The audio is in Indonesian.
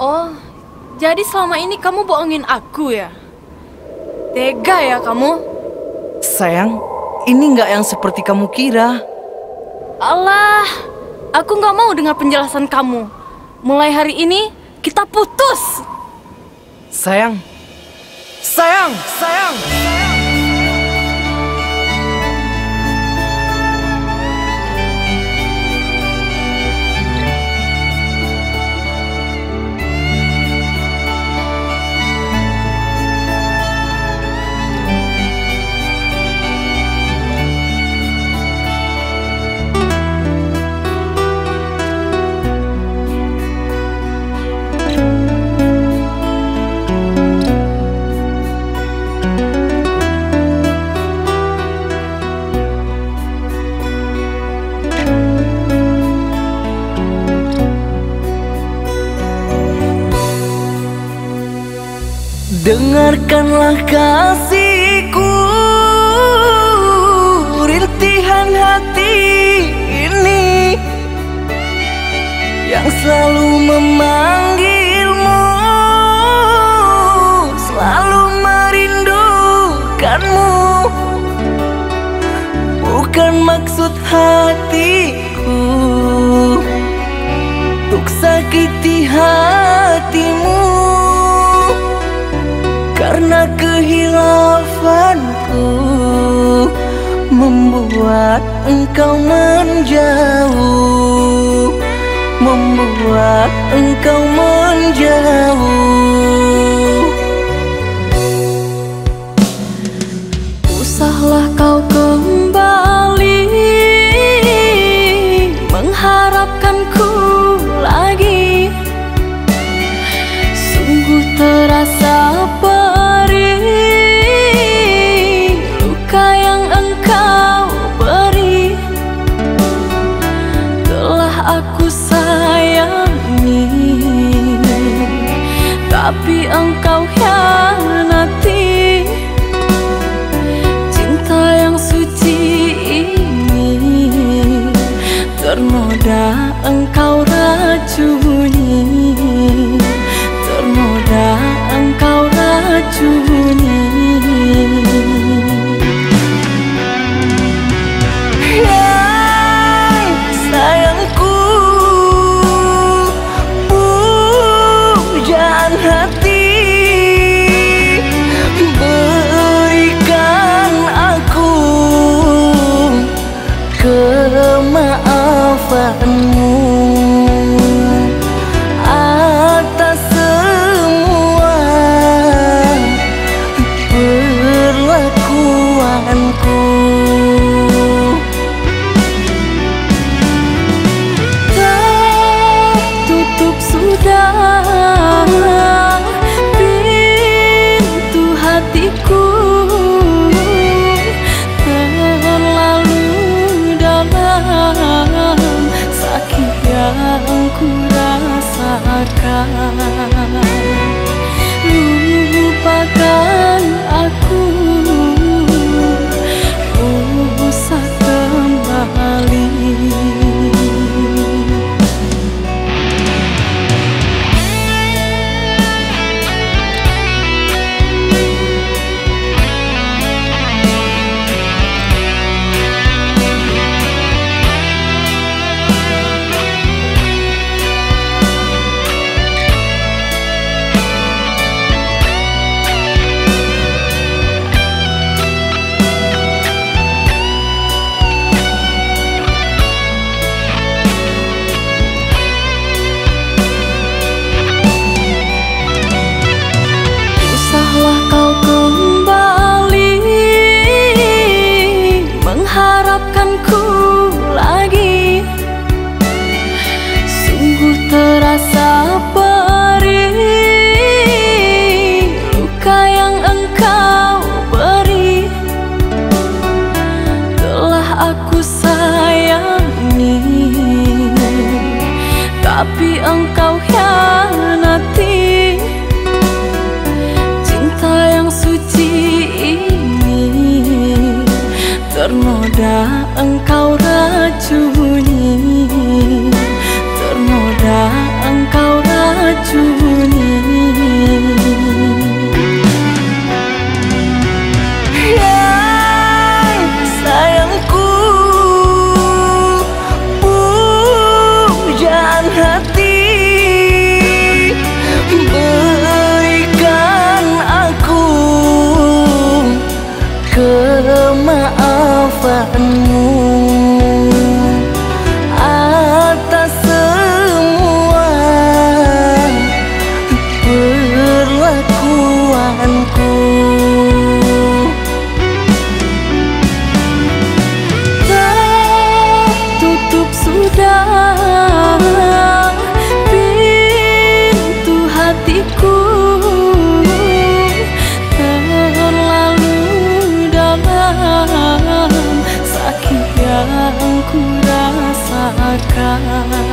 Oh, jadi selama ini kamu bohongin aku ya? Tega ya kamu? Sayang, ini nggak yang seperti kamu kira. Allah, aku nggak mau dengar penjelasan kamu. Mulai hari ini kita putus. Sayang, sayang, sayang. sayang. Dengarkanlah kasihku Rintihan hati ini Yang selalu memanggilmu Selalu merindukanmu. Bukan maksud hatiku karena kehilafanku Membuat engkau menjauh Membuat engkau menjauh. Engkau hianati Cinta yang suci ini Ternoda engkau racuni. Ternoda engkau racuni. Lupakan aku ternoda engkau racuni. Cả